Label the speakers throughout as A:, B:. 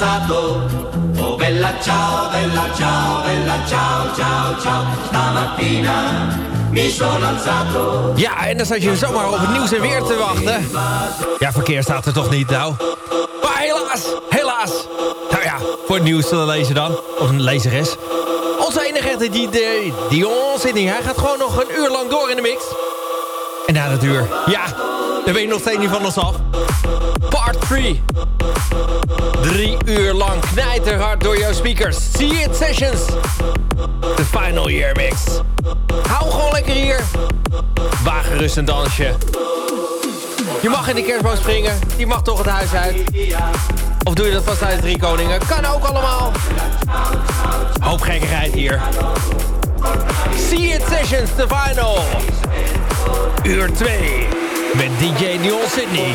A: Oh bella ciao, bella ciao, bella ciao, ciao, ciao.
B: Ja, en dan zat je zomaar op het nieuws en weer te wachten. Ja, verkeer staat er toch niet, nou. Maar helaas, helaas. Nou ja, voor het nieuws zullen lezen dan. Of een lezeres. Onze enige echte die, die, Sydney, hij gaat gewoon nog een uur lang door in de mix. En na het uur, ja, ben je nog steeds niet van ons af. Part 3. Drie uur lang knijterhard door jouw speakers. See It Sessions. De final year mix. Hou gewoon lekker hier. Waag een dansje. Je mag in de kerstboom springen. Je mag toch het huis uit. Of doe je dat vast uit Drie Koningen? Kan ook allemaal. Hoop gekkigheid hier. See It Sessions, de final. Uur 2. Met DJ Dion Sydney.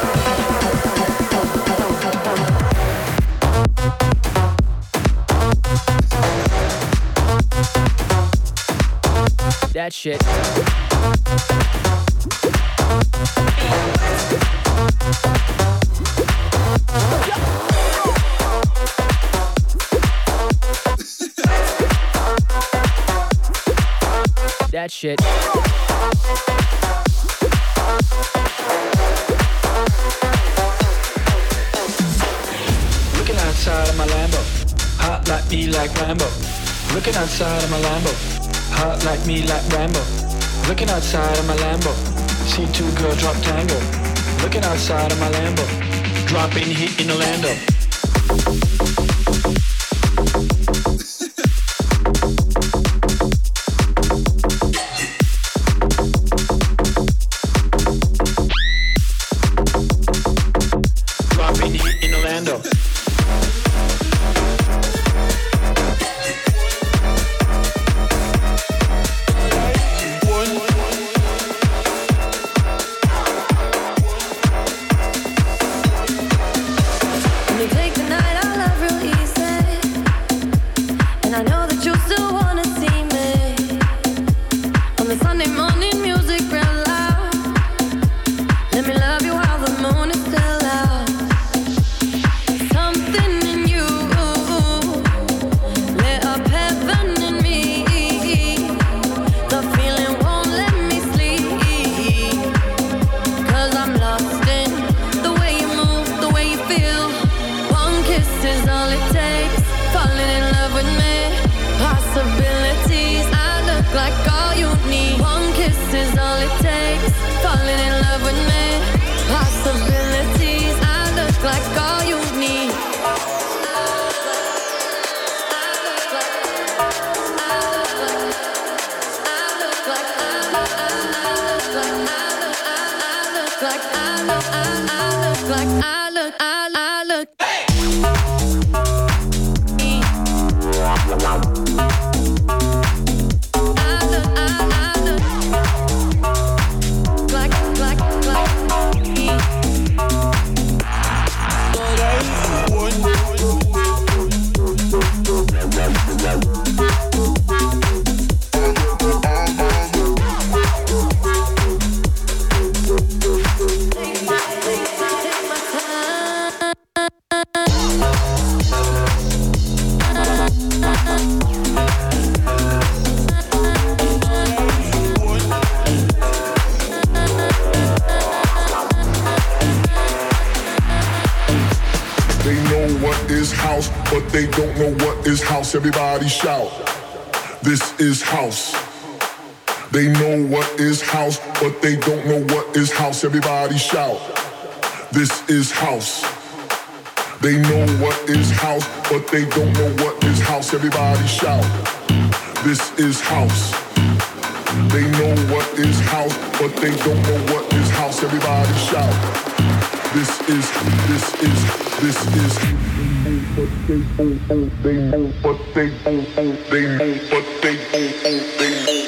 C: that shit. that shit.
D: Looking outside of my Lambo, hot like me like Rambo. Looking outside of my Lambo Like me, like Rambo. Looking outside of my Lambo. See two girls drop tango. Looking outside of my Lambo. Dropping heat in Orlando.
E: Sunday morning. they don't know what is house. Everybody shout, this is house. They know what is house, but they don't know what is house. Everybody shout, this is house. They know what is house, but they don't know what is house. Everybody shout, this is, this is, this is. They know, they, they know, they, they know, they, they know.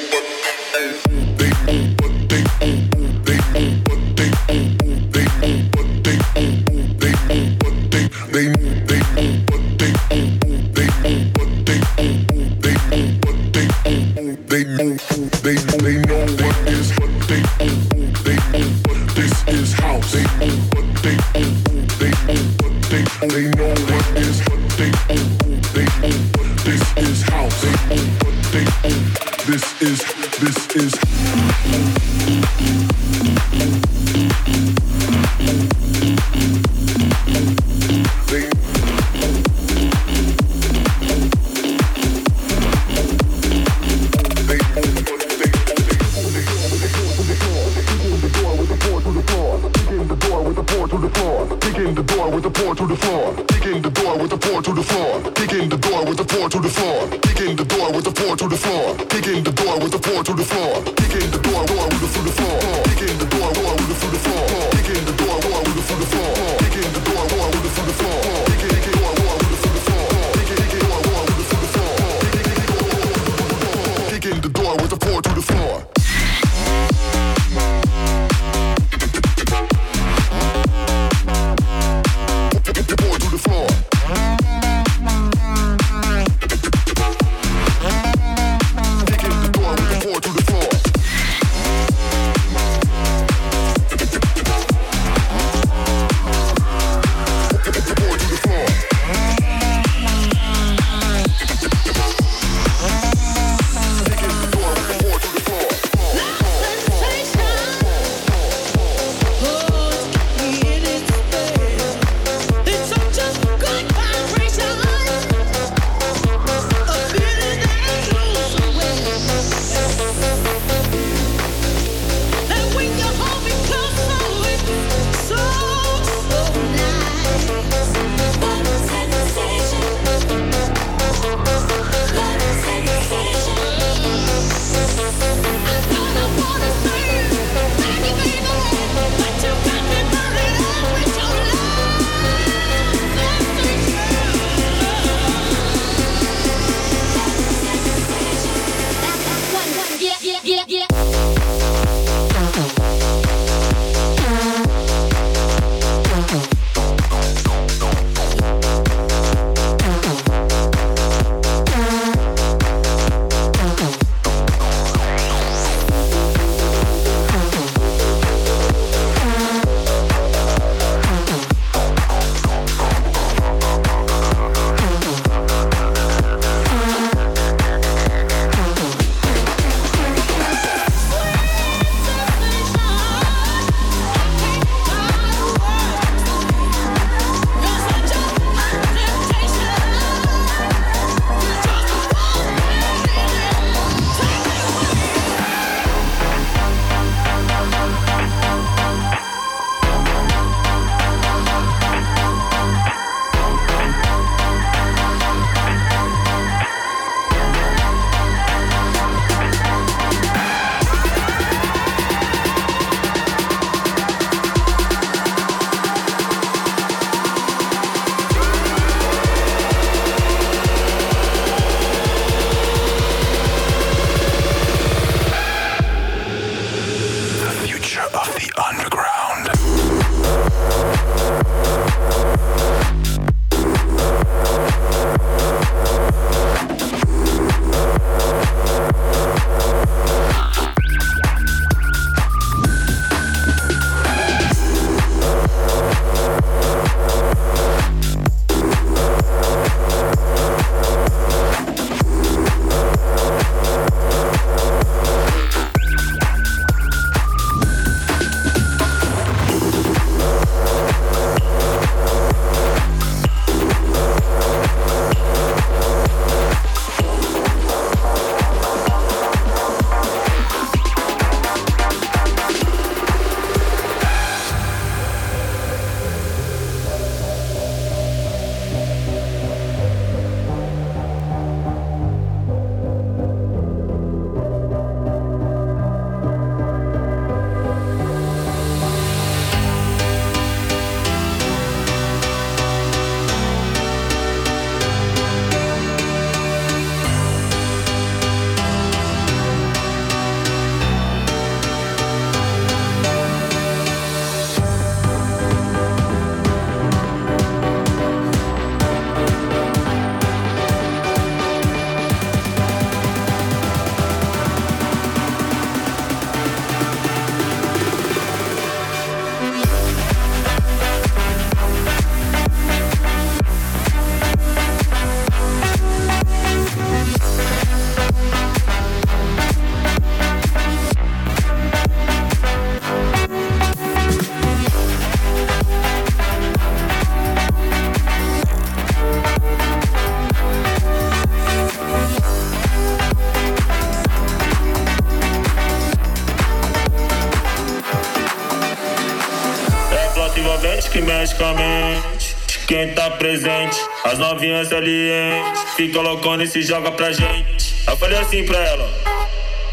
F: Fica loucona e se joga pra gente. Eu falei assim pra ela.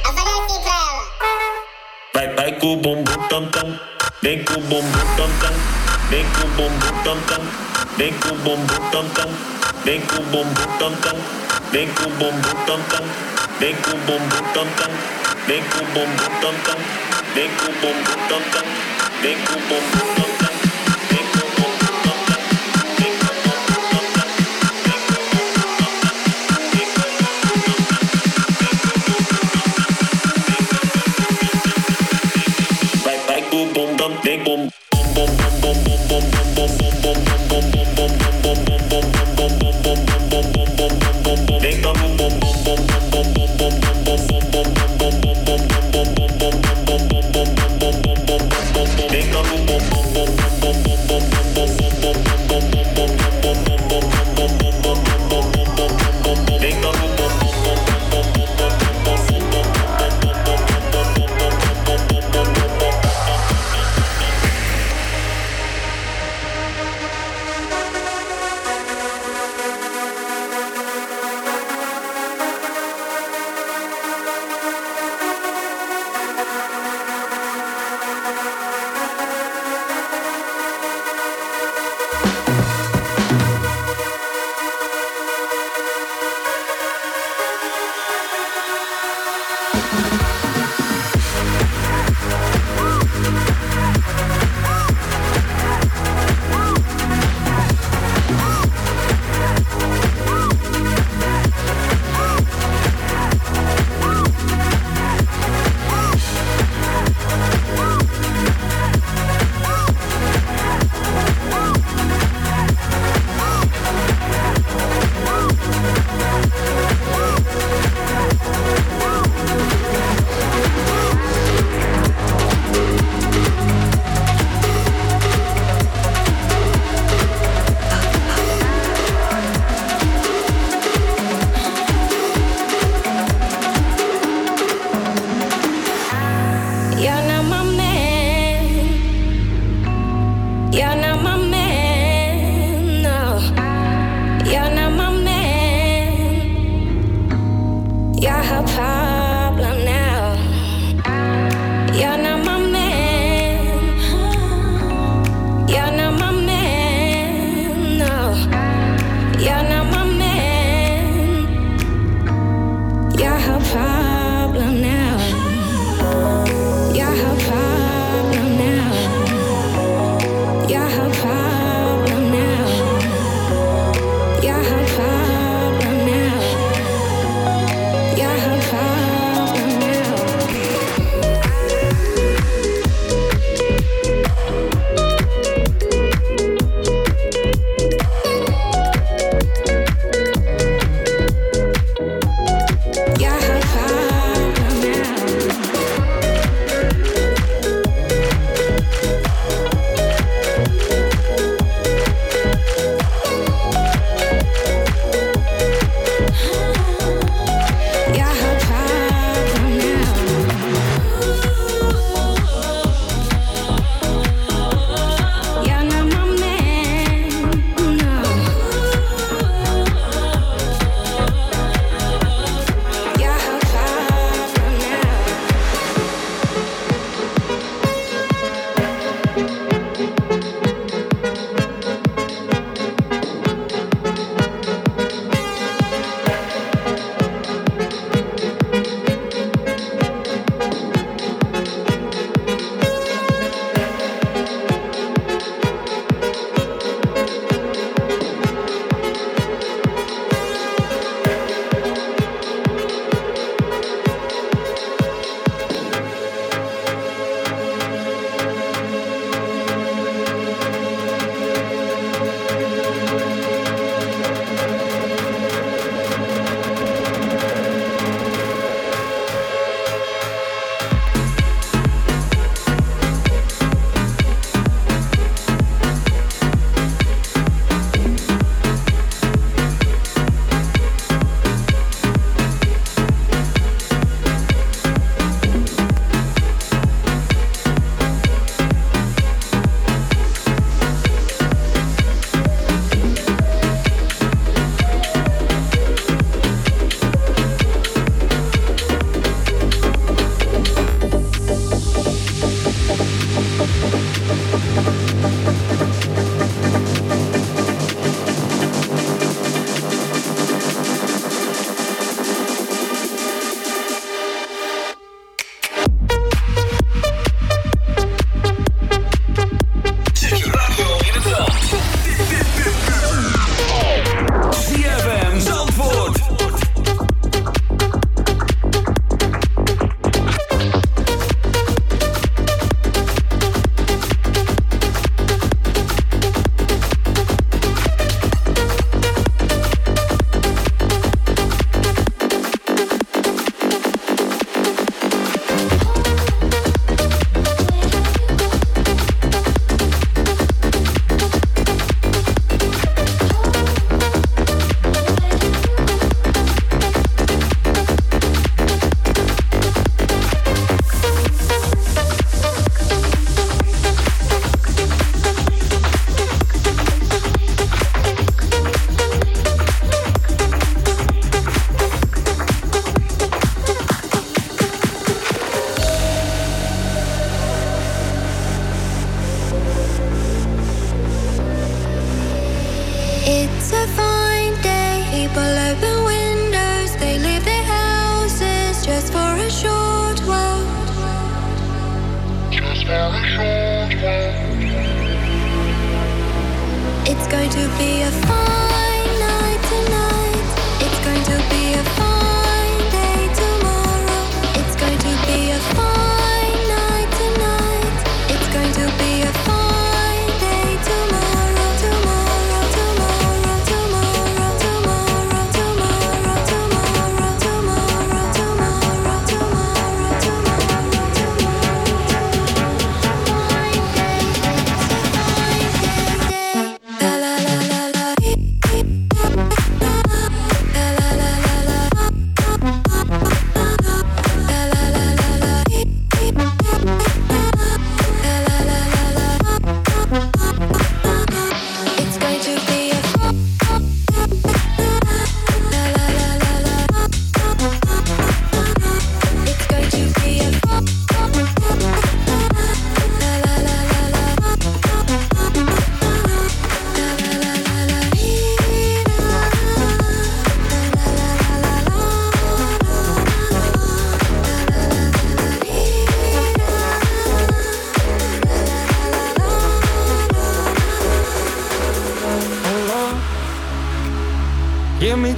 G: Eu falei assim pra ela.
F: Vai, vai com o bumbum tam tam. Vem com o bumbum tam tam. Vem com o bumbum tam tam. Vem com o bumbum tam tam. Vem com o bumbum tam tam. Vem com o bumbum tam tam. Vem com o bumbum tam tam. Vem com o bumbum tam tam. Vem com o bumbum tam tam. Vem com o bumbum tam tam.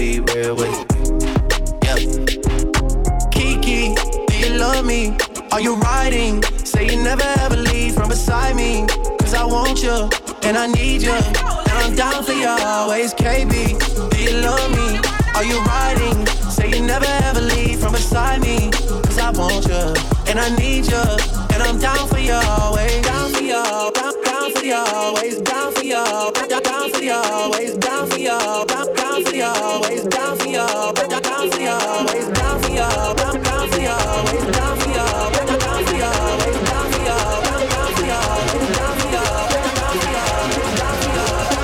H: be real with you. Yep. Kiki, do you love me? Are you riding? Say you never ever leave from beside me. Cause I want you and I
I: need you. And I'm down for you always, Kiki. Do you love me? Are you riding? Say you never ever leave from beside me. Cause I want you and I need you.
J: And I'm down for you always. Down for you. Down down for you, always down for you, down for you, always down for you, down down for you, always down for you, down for you, always down for you, down down for you, always down for you, down down for you, always down for you, down down for you, always down for you.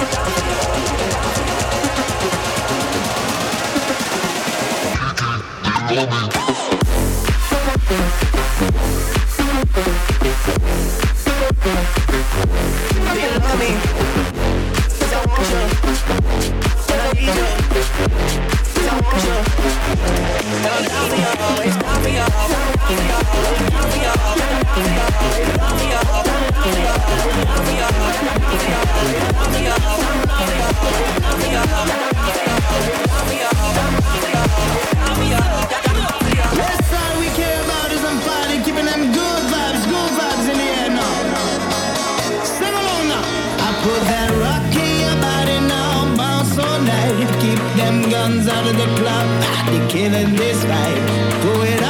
J: Woman. I'll be always, ik be always, I'll ik always, I'll be always,
K: I'll be always. out the club, I can kill this fight. Do it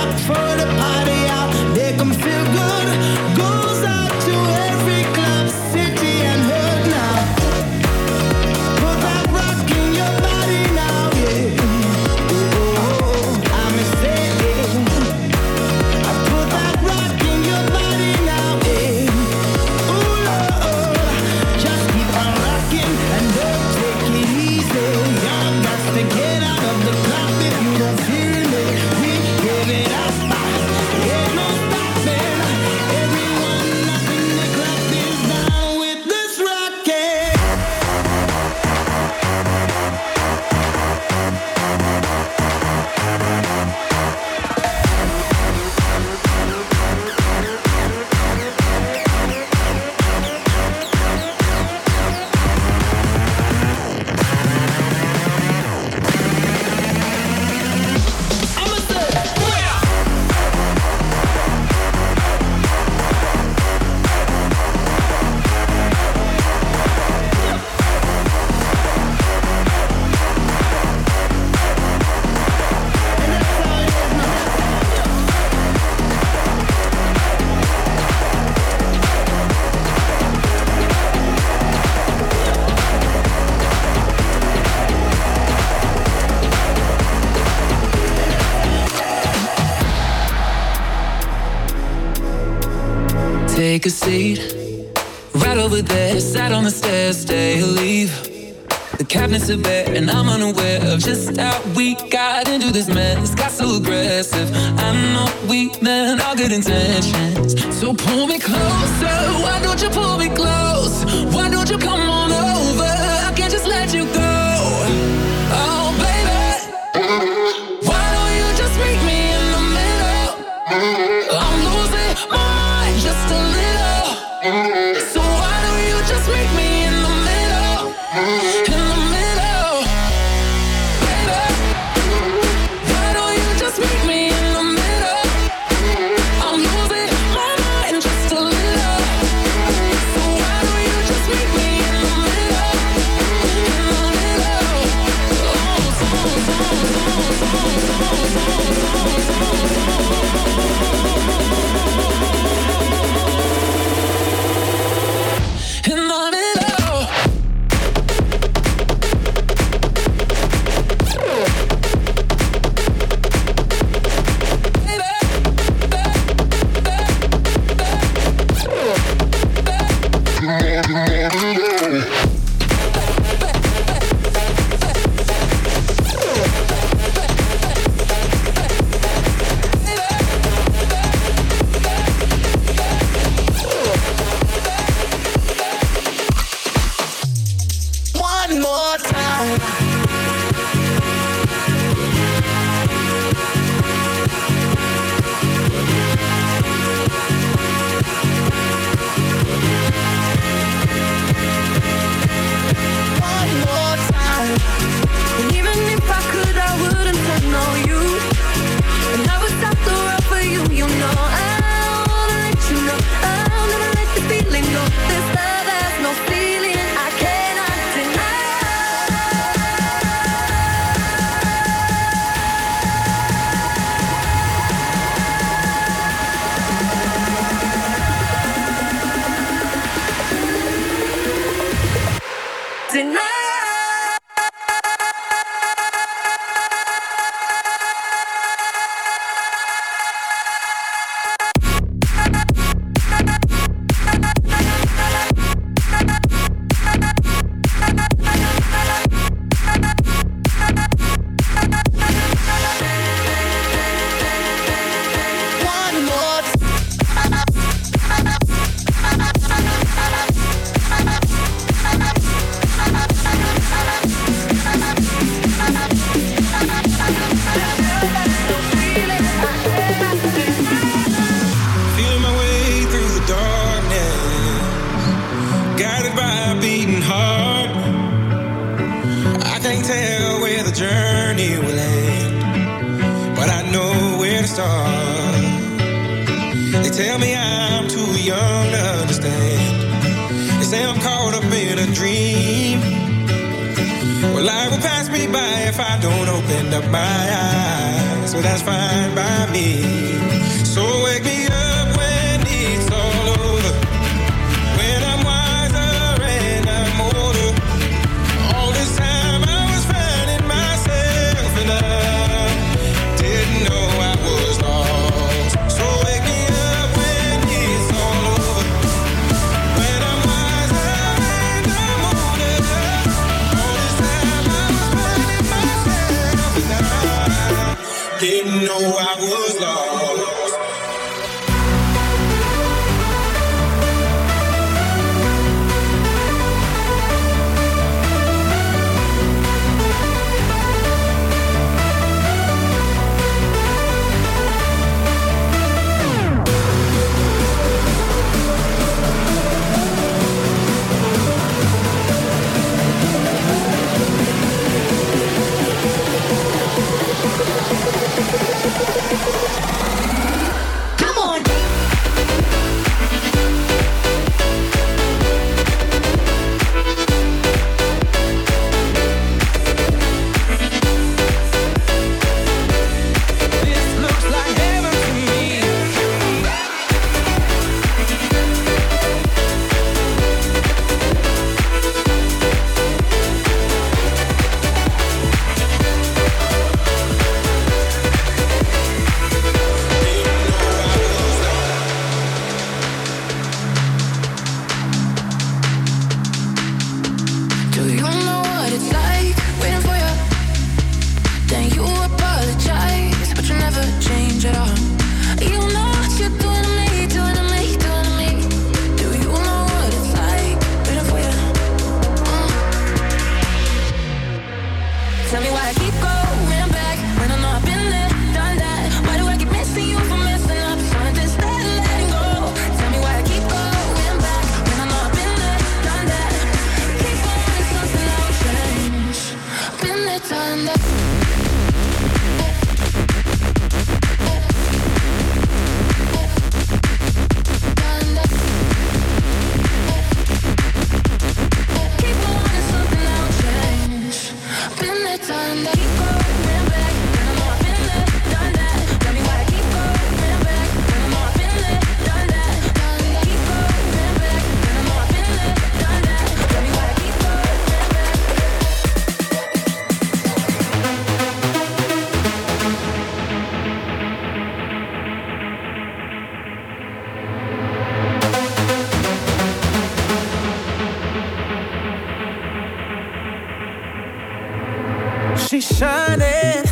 K: she's
L: shining.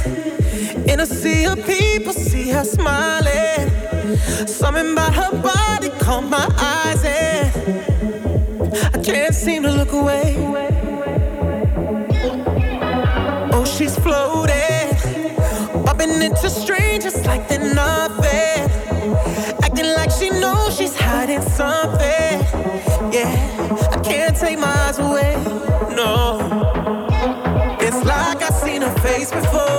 L: In a sea of people, see her smiling. Something about her body caught my eyes, and I can't seem to look away. Oh, she's floating, bumping into strangers like they're nothing. Acting like she knows she's hiding something. Yeah, I can't take my eyes away. No before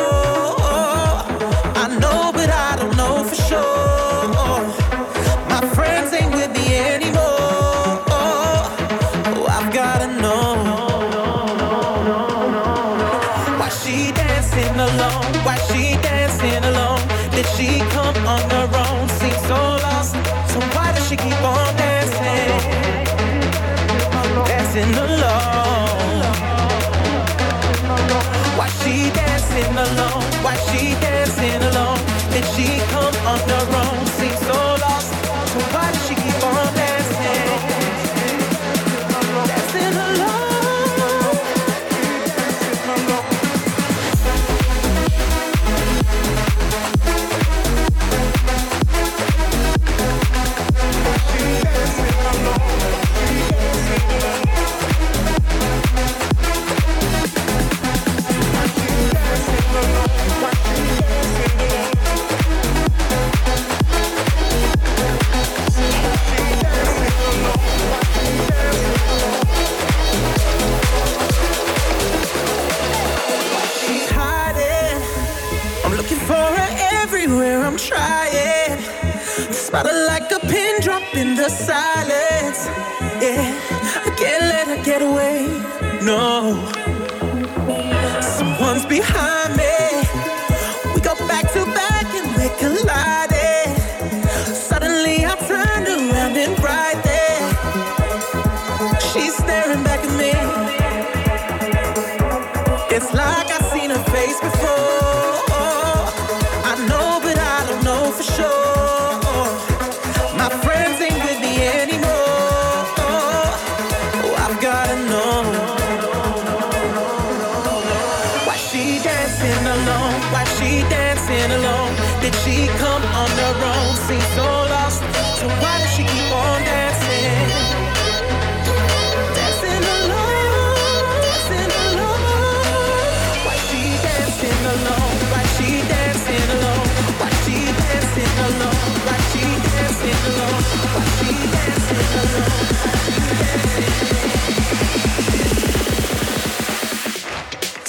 L: But like a pin drop in the silence, yeah, I can't let her get away. No, someone's behind me.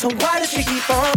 L: So why does she keep on?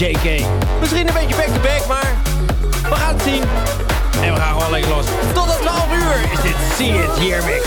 M: JK. Misschien een beetje back-to-back, maar we gaan het zien. En we gaan gewoon lekker los. Tot 12 uur is dit See It Year Mix.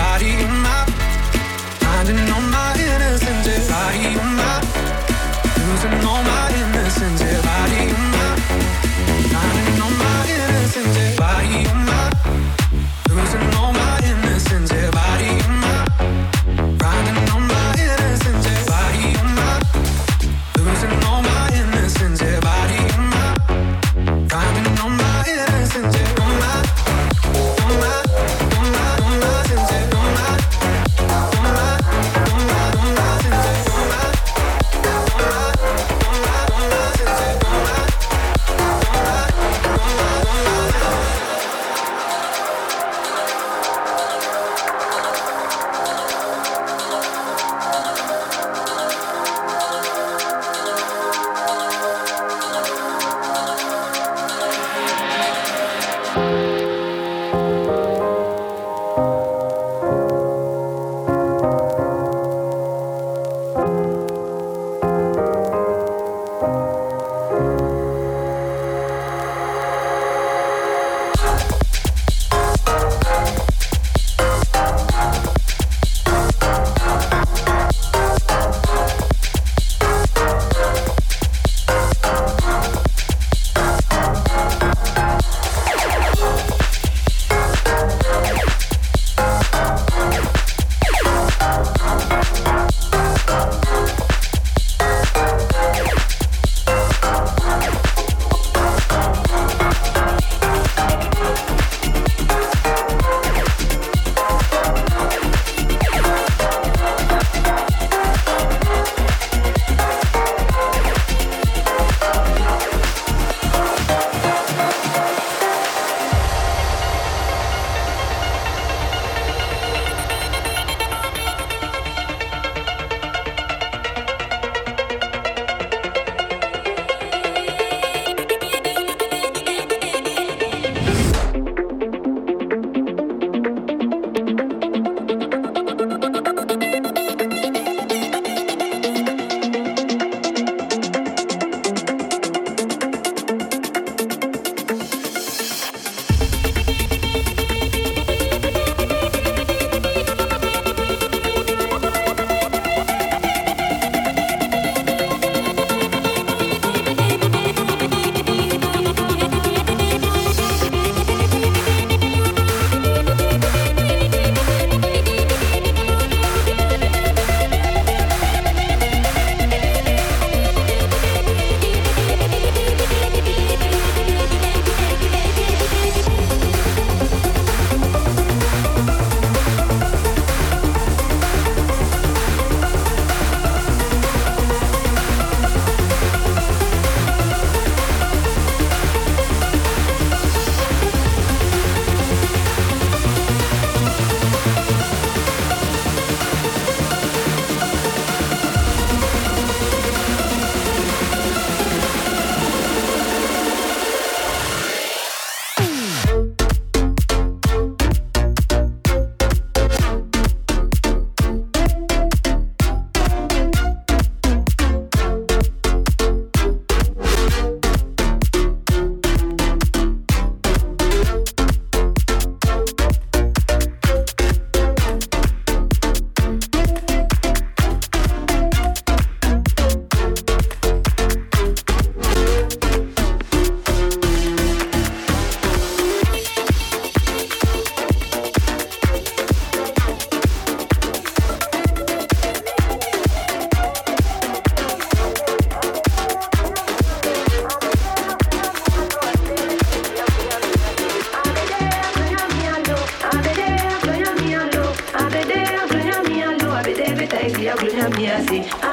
L: Abede,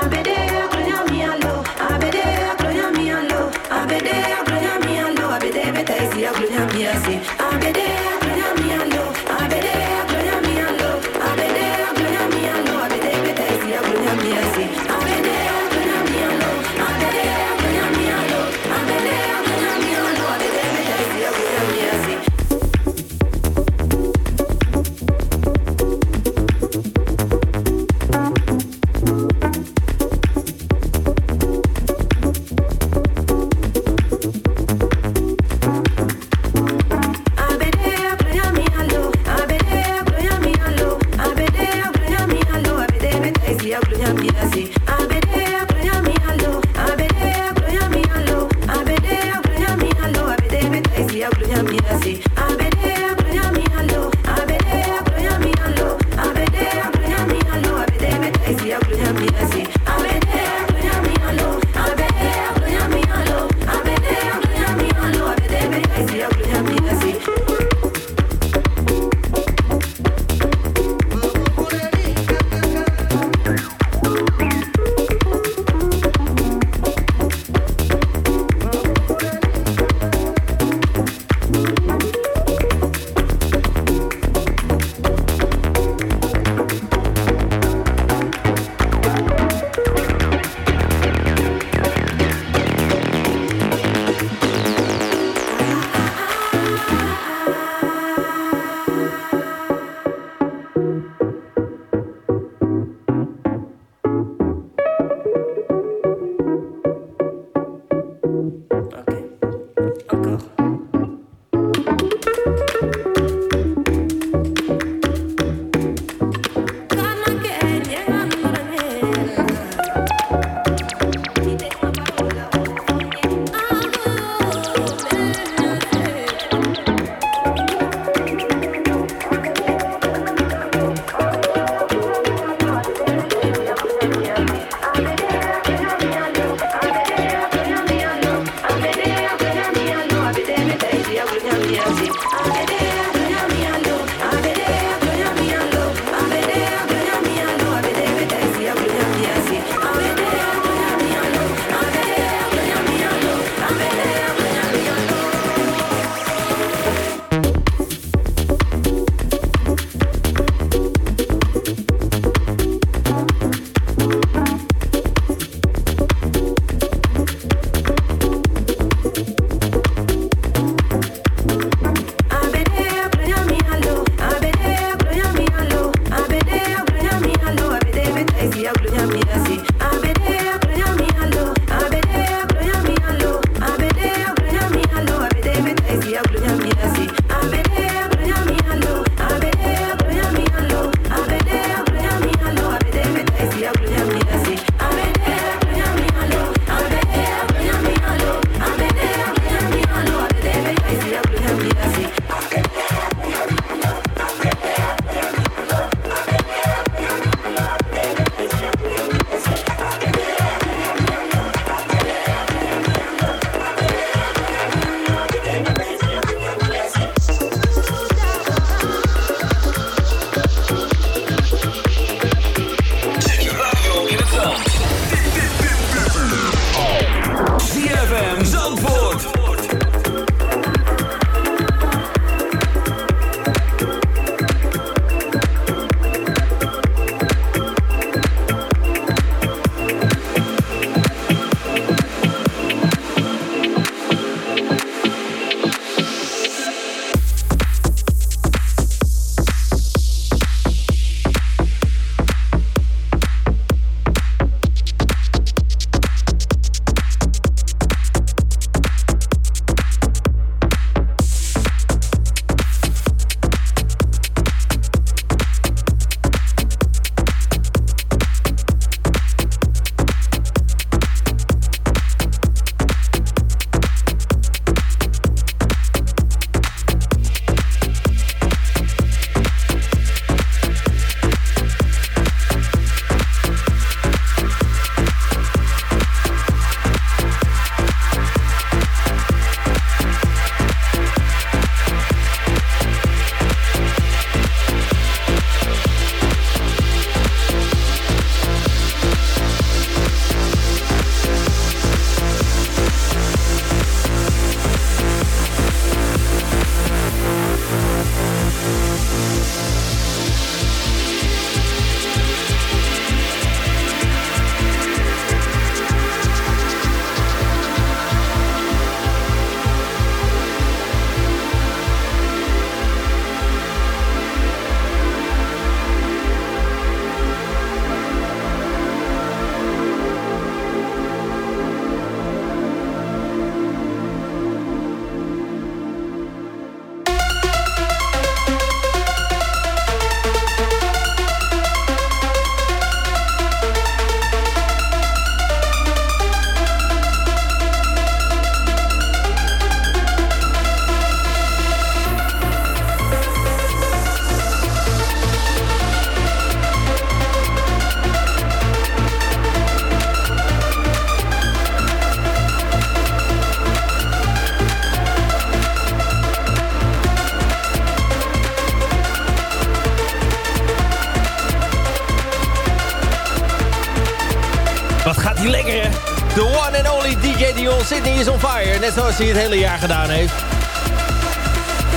B: zoals hij het hele jaar gedaan heeft.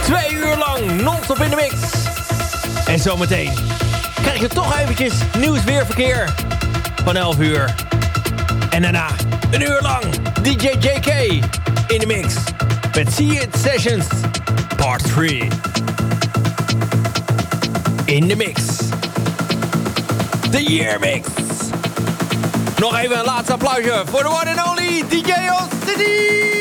B: Twee uur lang non-stop in de mix. En zometeen krijg je toch eventjes nieuws weerverkeer van 11 uur. En daarna een uur lang DJ JK in de mix. Met See It Sessions Part 3. In de mix. The Year Mix. Nog even een laatste applausje voor de one and only DJ City.